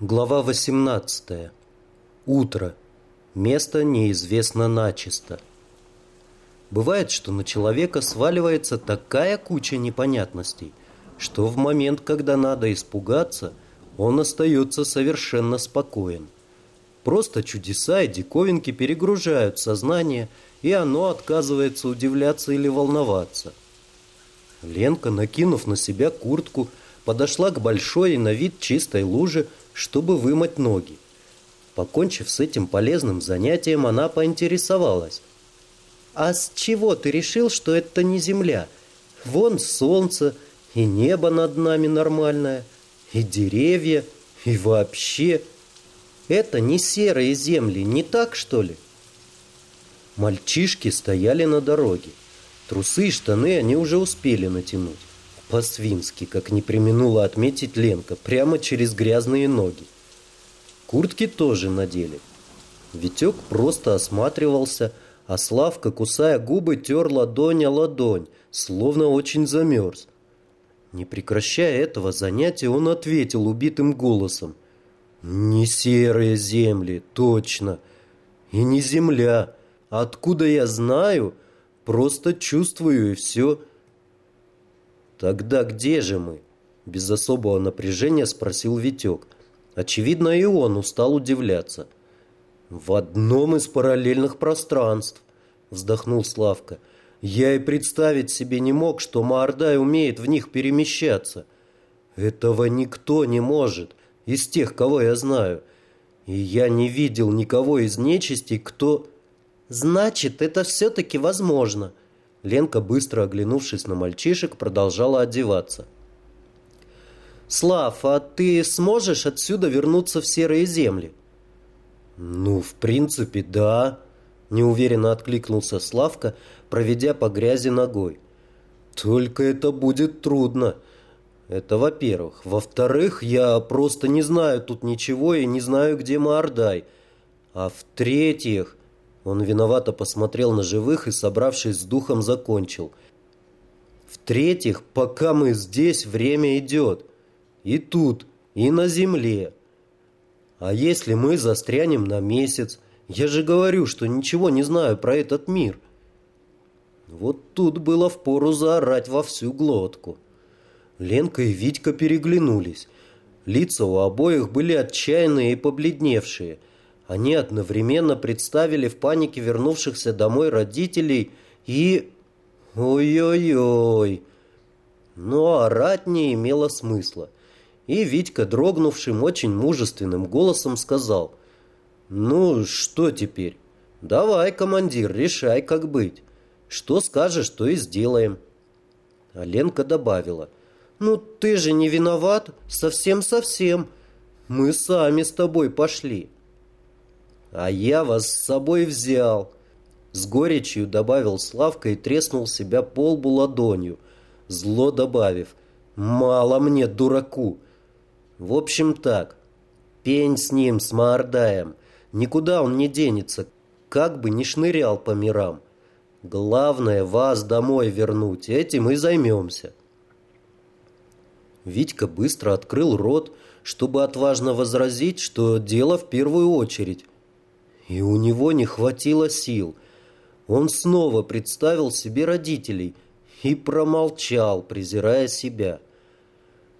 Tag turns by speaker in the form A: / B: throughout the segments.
A: Глава 18. Утро. Место неизвестно начисто. Бывает, что на человека сваливается такая куча непонятностей, что в момент, когда надо испугаться, он остается совершенно спокоен. Просто чудеса и диковинки перегружают сознание, и оно отказывается удивляться или волноваться. Ленка, накинув на себя куртку, подошла к большой и на вид чистой луже, чтобы вымыть ноги. Покончив с этим полезным занятием, она поинтересовалась. «А с чего ты решил, что это не земля? Вон солнце, и небо над нами нормальное, и деревья, и вообще. Это не серые земли, не так, что ли?» Мальчишки стояли на дороге. Трусы и штаны они уже успели натянуть. По-свински, как не применула отметить Ленка, прямо через грязные ноги. Куртки тоже надели. Витек просто осматривался, а Славка, кусая губы, тер ладонь о ладонь, словно очень замерз. Не прекращая этого занятия, он ответил убитым голосом. «Не серые земли, точно. И не земля. Откуда я знаю? Просто чувствую и все. «Тогда где же мы?» Без особого напряжения спросил Витек. Очевидно, и он устал удивляться. «В одном из параллельных пространств», — вздохнул Славка. «Я и представить себе не мог, что Маордай умеет в них перемещаться. Этого никто не может, из тех, кого я знаю. И я не видел никого из нечисти, кто...» «Значит, это все-таки возможно», Ленка, быстро оглянувшись на мальчишек, продолжала одеваться. «Слав, а ты сможешь отсюда вернуться в серые земли?» «Ну, в принципе, да», – неуверенно откликнулся Славка, проведя по грязи ногой. «Только это будет трудно. Это во-первых. Во-вторых, я просто не знаю тут ничего и не знаю, где Маордай. А в-третьих, он виновато посмотрел на живых и, собравшись с духом, закончил. В-третьих, пока мы здесь, время идет. И тут, и на земле. А если мы застрянем на месяц? Я же говорю, что ничего не знаю про этот мир. Вот тут было впору заорать во всю глотку. Ленка и Витька переглянулись. Лица у обоих были отчаянные и побледневшие – они одновременно представили в панике вернувшихся домой родителей и... Ой-ой-ой! Но орать не имело смысла. И Витька, дрогнувшим, очень мужественным голосом сказал. «Ну, что теперь? Давай, командир, решай, как быть. Что скажешь, то и сделаем». А Ленка добавила. «Ну, ты же не виноват, совсем-совсем. Мы сами с тобой пошли». «А я вас с собой взял!» С горечью добавил Славка и треснул себя по лбу ладонью, зло добавив «Мало мне, дураку!» В общем так, пень с ним, с Маордаем, никуда он не денется, как бы ни шнырял по мирам. Главное, вас домой вернуть, этим и займемся. Витька быстро открыл рот, чтобы отважно возразить, что дело в первую очередь и у него не хватило сил. Он снова представил себе родителей и промолчал, презирая себя.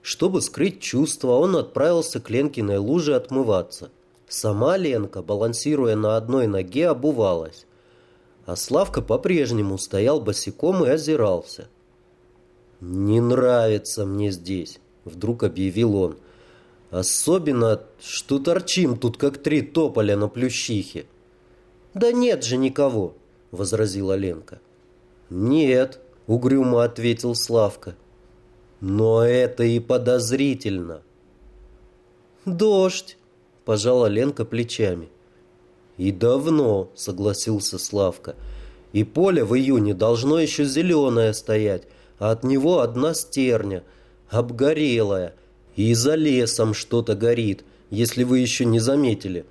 A: Чтобы скрыть чувства, он отправился к Ленкиной луже отмываться. Сама Ленка, балансируя на одной ноге, обувалась. А Славка по-прежнему стоял босиком и озирался. «Не нравится мне здесь», — вдруг объявил он. Особенно, что торчим тут, как три тополя на плющихе. «Да нет же никого», — возразила Ленка. «Нет», — угрюмо ответил Славка. «Но это и подозрительно». «Дождь», — пожала Ленка плечами. «И давно», — согласился Славка. «И поле в июне должно еще зеленое стоять, а от него одна стерня, обгорелая, и за лесом что-то горит, если вы еще не заметили.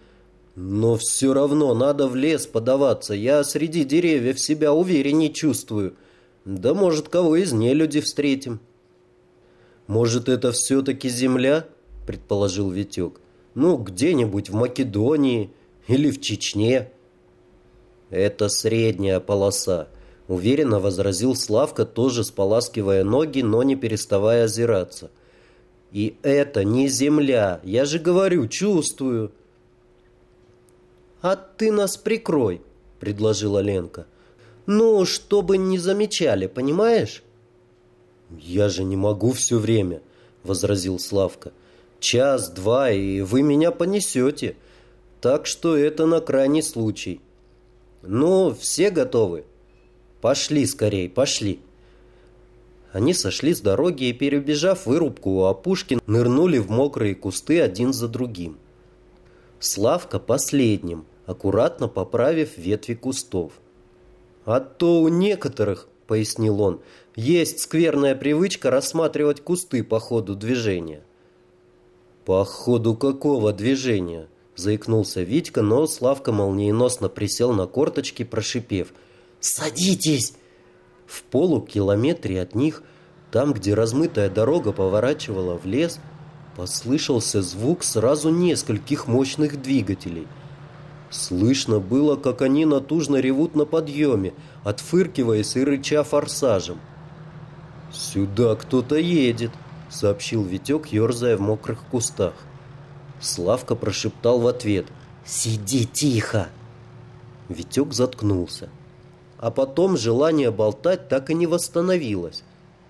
A: Но все равно надо в лес подаваться. Я среди деревьев себя увереннее чувствую. Да, может, кого из нелюди встретим. Может, это все-таки земля? Предположил Витек. Ну, где-нибудь в Македонии или в Чечне. Это средняя полоса, уверенно возразил Славка, тоже споласкивая ноги, но не переставая озираться. И это не земля, я же говорю, чувствую. А ты нас прикрой, предложила Ленка. Ну, чтобы не замечали, понимаешь? Я же не могу все время, возразил Славка. Час-два, и вы меня понесете. Так что это на крайний случай. Ну, все готовы? Пошли скорей, пошли. Они сошли с дороги и, перебежав вырубку у опушки, нырнули в мокрые кусты один за другим. Славка последним, аккуратно поправив ветви кустов. «А то у некоторых, — пояснил он, — есть скверная привычка рассматривать кусты по ходу движения». «По ходу какого движения?» — заикнулся Витька, но Славка молниеносно присел на корточки, прошипев. «Садитесь!» В полукилометре от них, там, где размытая дорога поворачивала в лес, послышался звук сразу нескольких мощных двигателей. Слышно было, как они натужно ревут на подъеме, отфыркиваясь и рыча форсажем. «Сюда кто-то едет!» сообщил Витек, ерзая в мокрых кустах. Славка прошептал в ответ «Сиди тихо!» Витек заткнулся. А потом желание болтать так и не восстановилось.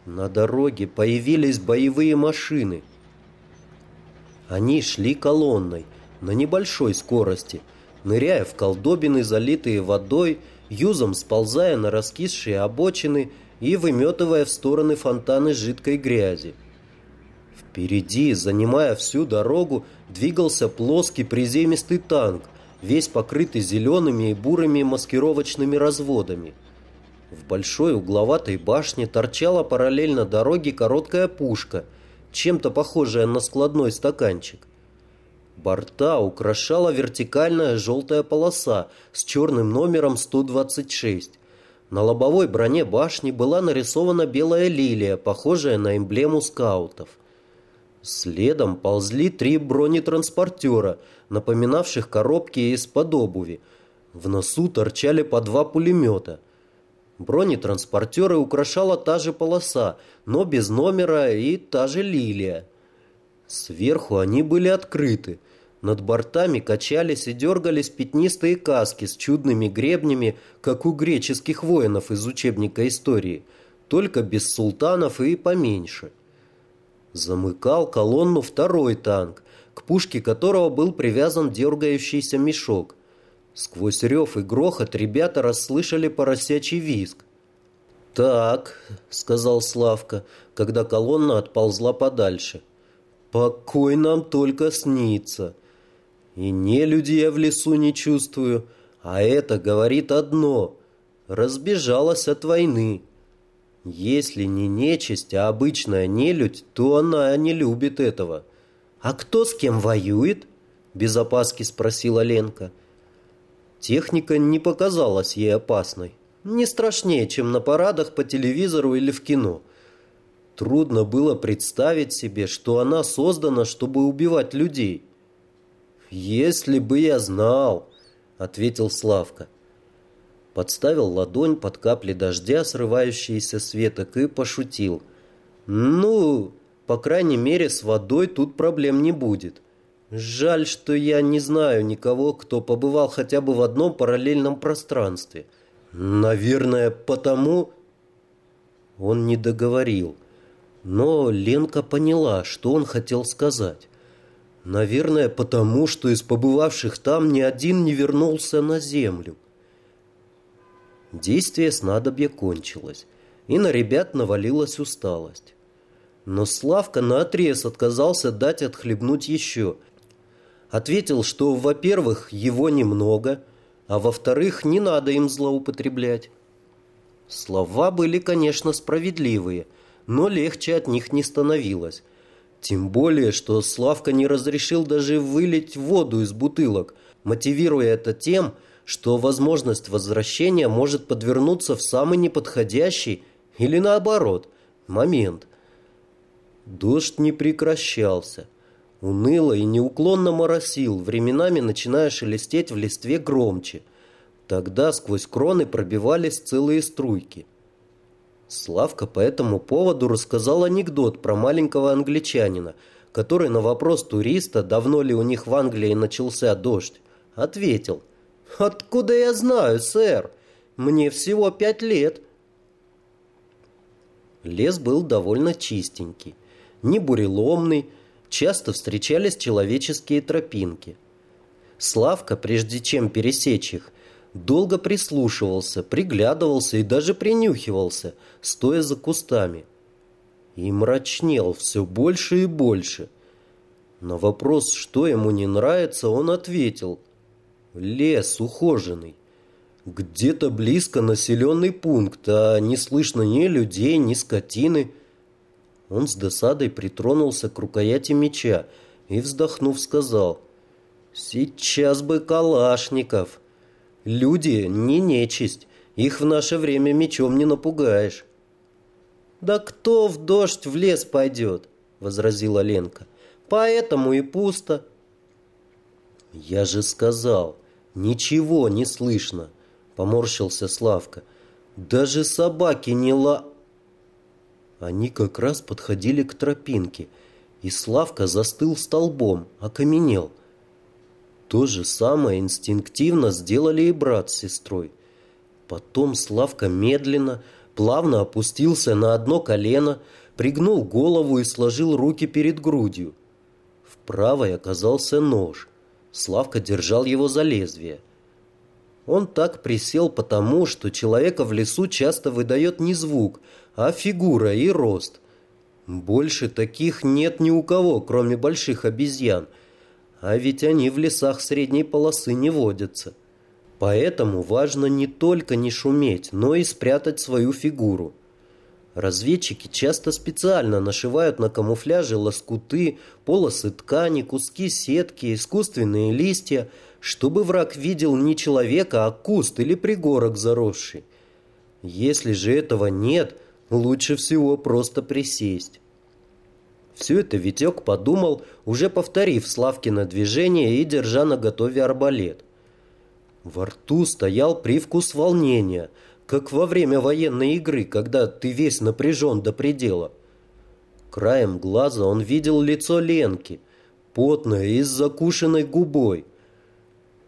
A: На дороге появились боевые машины. Они шли колонной на небольшой скорости, ныряя в колдобины, залитые водой, юзом сползая на раскисшие обочины и выметывая в стороны фонтаны жидкой грязи. Впереди, занимая всю дорогу, двигался плоский приземистый танк, весь покрытый зелеными и бурыми маскировочными разводами. В большой угловатой башне торчала параллельно дороге короткая пушка, чем-то похожая на складной стаканчик. Борта украшала вертикальная желтая полоса с черным номером 126. На лобовой броне башни была нарисована белая лилия, похожая на эмблему скаутов. Следом ползли три бронетранспортера, напоминавших коробки из-под обуви. В носу торчали по два пулемета. Бронетранспортеры украшала та же полоса, но без номера и та же лилия. Сверху они были открыты. Над бортами качались и дергались пятнистые каски с чудными гребнями, как у греческих воинов из учебника истории, только без султанов и поменьше. Замыкал колонну второй танк, к пушке которого был привязан дергающийся мешок. Сквозь рев и грохот ребята расслышали поросячий визг. «Так», — сказал Славка, когда колонна отползла подальше, — «покой нам только снится. И не люди я в лесу не чувствую, а это говорит одно — разбежалась от войны». Если не нечисть, а обычная нелюдь, то она не любит этого. «А кто с кем воюет?» – без опаски спросила Ленка. Техника не показалась ей опасной. Не страшнее, чем на парадах по телевизору или в кино. Трудно было представить себе, что она создана, чтобы убивать людей. «Если бы я знал», — ответил Славка подставил ладонь под капли дождя, срывающиеся с веток, и пошутил. «Ну, по крайней мере, с водой тут проблем не будет. Жаль, что я не знаю никого, кто побывал хотя бы в одном параллельном пространстве. Наверное, потому...» Он не договорил, но Ленка поняла, что он хотел сказать. Наверное, потому, что из побывавших там ни один не вернулся на землю. Действие снадобья кончилось, и на ребят навалилась усталость. Но Славка наотрез отказался дать отхлебнуть еще. Ответил, что, во-первых, его немного, а во-вторых, не надо им злоупотреблять. Слова были, конечно, справедливые, но легче от них не становилось. Тем более, что Славка не разрешил даже вылить воду из бутылок, мотивируя это тем, что что возможность возвращения может подвернуться в самый неподходящий или наоборот момент. Дождь не прекращался. Уныло и неуклонно моросил, временами начиная шелестеть в листве громче. Тогда сквозь кроны пробивались целые струйки. Славка по этому поводу рассказал анекдот про маленького англичанина, который на вопрос туриста, давно ли у них в Англии начался дождь, ответил «Откуда я знаю, сэр? Мне всего пять лет». Лес был довольно чистенький, не буреломный, часто встречались человеческие тропинки. Славка, прежде чем пересечь их, долго прислушивался, приглядывался и даже принюхивался, стоя за кустами. И мрачнел все больше и больше. На вопрос, что ему не нравится, он ответил. Лес ухоженный. Где-то близко населенный пункт, а не слышно ни людей, ни скотины. Он с досадой притронулся к рукояти меча и, вздохнув, сказал, «Сейчас бы калашников. Люди не нечисть, их в наше время мечом не напугаешь». «Да кто в дождь в лес пойдет?» — возразила Ленка. «Поэтому и пусто». «Я же сказал, ничего не слышно». Поморщился Славка. Даже собаки не ла... Они как раз подходили к тропинке, и Славка застыл столбом, окаменел. То же самое инстинктивно сделали и брат с сестрой. Потом Славка медленно, плавно опустился на одно колено, пригнул голову и сложил руки перед грудью. В правой оказался нож. Славка держал его за лезвие. Он так присел потому, что человека в лесу часто выдает не звук, а фигура и рост. Больше таких нет ни у кого, кроме больших обезьян. А ведь они в лесах средней полосы не водятся. Поэтому важно не только не шуметь, но и спрятать свою фигуру. Разведчики часто специально нашивают на камуфляже лоскуты, полосы ткани, куски сетки, искусственные листья – чтобы враг видел не человека, а куст или пригорок заросший. Если же этого нет, лучше всего просто присесть. Все это Витек подумал, уже повторив Славкино движение и держа на готове арбалет. Во рту стоял привкус волнения, как во время военной игры, когда ты весь напряжен до предела. Краем глаза он видел лицо Ленки, потное и с закушенной губой.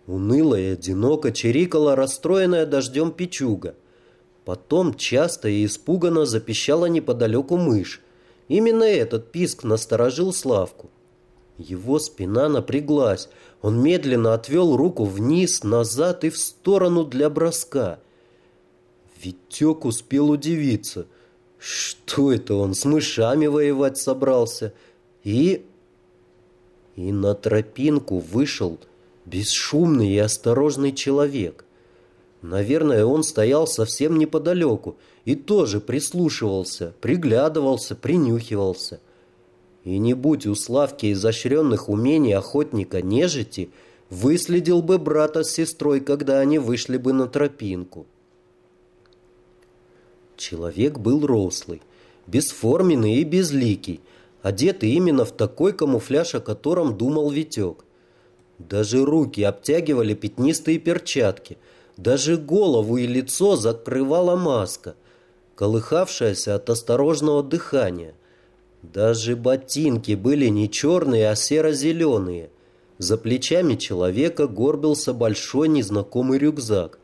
A: Уныло и одиноко чирикала расстроенная дождем печуга. Потом часто и испуганно запищала неподалеку мышь. Именно этот писк насторожил Славку. Его спина напряглась. Он медленно отвел руку вниз, назад и в сторону для броска. Витек успел удивиться. Что это он с мышами воевать собрался? И... И на тропинку вышел Бесшумный и осторожный человек. Наверное, он стоял совсем неподалеку и тоже прислушивался, приглядывался, принюхивался. И не будь у Славки изощренных умений охотника нежити, выследил бы брата с сестрой, когда они вышли бы на тропинку. Человек был рослый, бесформенный и безликий, одетый именно в такой камуфляж, о котором думал Витек. Даже руки обтягивали пятнистые перчатки. Даже голову и лицо закрывала маска, колыхавшаяся от осторожного дыхания. Даже ботинки были не черные, а серо-зеленые. За плечами человека горбился большой незнакомый рюкзак.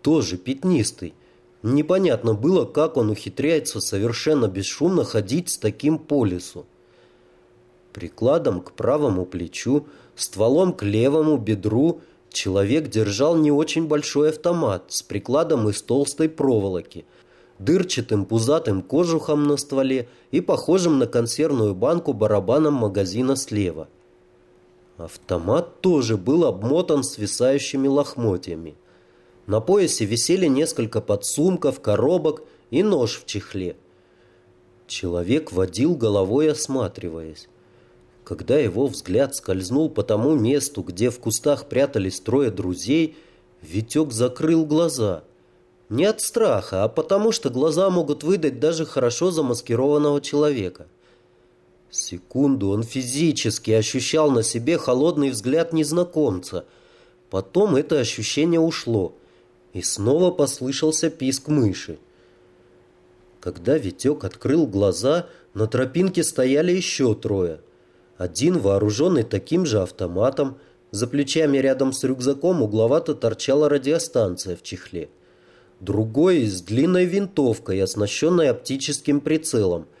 A: Тоже пятнистый. Непонятно было, как он ухитряется совершенно бесшумно ходить с таким по лесу. Прикладом к правому плечу Стволом к левому бедру человек держал не очень большой автомат с прикладом из толстой проволоки, дырчатым пузатым кожухом на стволе и похожим на консервную банку барабаном магазина слева. Автомат тоже был обмотан свисающими лохмотьями. На поясе висели несколько подсумков, коробок и нож в чехле. Человек водил головой, осматриваясь. Когда его взгляд скользнул по тому месту, где в кустах прятались трое друзей, Витек закрыл глаза. Не от страха, а потому что глаза могут выдать даже хорошо замаскированного человека. Секунду он физически ощущал на себе холодный взгляд незнакомца. Потом это ощущение ушло, и снова послышался писк мыши. Когда Витек открыл глаза, на тропинке стояли еще трое. Один, вооруженный таким же автоматом, за плечами рядом с рюкзаком угловато торчала радиостанция в чехле. Другой с длинной винтовкой, оснащенной оптическим прицелом –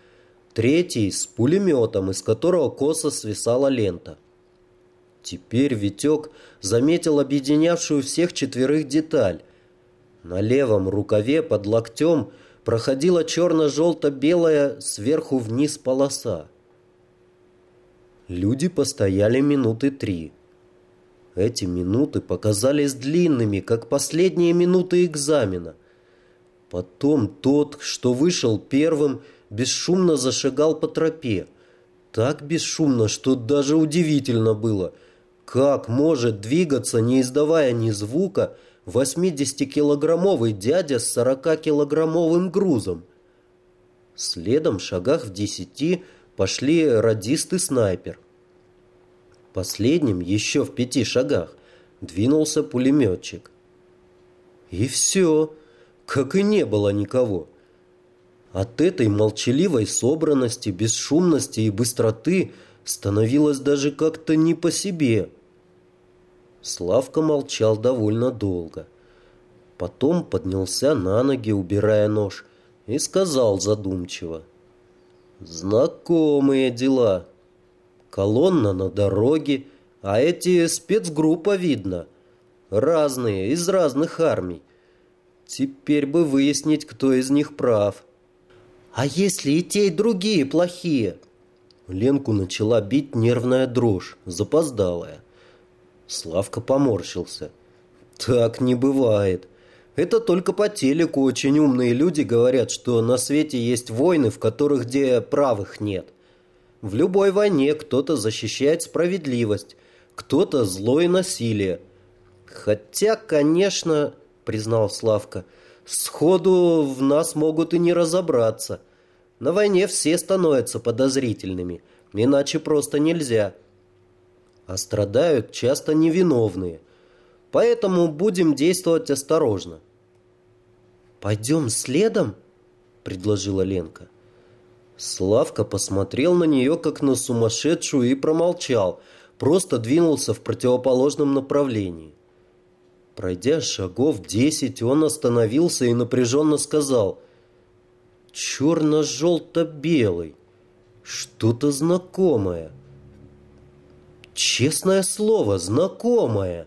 A: третий с пулеметом, из которого косо свисала лента. Теперь Витек заметил объединявшую всех четверых деталь. На левом рукаве под локтем проходила черно-желто-белая сверху вниз полоса. Люди постояли минуты три. Эти минуты показались длинными, как последние минуты экзамена. Потом тот, что вышел первым, бесшумно зашагал по тропе. Так бесшумно, что даже удивительно было. Как может двигаться, не издавая ни звука, 80-килограммовый дядя с 40-килограммовым грузом? Следом, в шагах в десяти, пошли радист и снайпер. Последним, еще в пяти шагах, двинулся пулеметчик. И все, как и не было никого. От этой молчаливой собранности, бесшумности и быстроты становилось даже как-то не по себе. Славка молчал довольно долго. Потом поднялся на ноги, убирая нож, и сказал задумчиво. «Знакомые дела. Колонна на дороге, а эти спецгруппа видно. Разные, из разных армий. Теперь бы выяснить, кто из них прав». «А если и те, и другие плохие?» Ленку начала бить нервная дрожь, запоздалая. Славка поморщился. «Так не бывает. Это только по телеку очень умные люди говорят, что на свете есть войны, в которых где правых нет. В любой войне кто-то защищает справедливость, кто-то зло и насилие. Хотя, конечно, признал Славка, — Сходу в нас могут и не разобраться. На войне все становятся подозрительными, иначе просто нельзя. А страдают часто невиновные. Поэтому будем действовать осторожно. «Пойдем следом?» – предложила Ленка. Славка посмотрел на нее, как на сумасшедшую, и промолчал, просто двинулся в противоположном направлении. Пройдя шагов десять, он остановился и напряженно сказал «Черно-желто-белый, что-то знакомое». «Честное слово, знакомое!»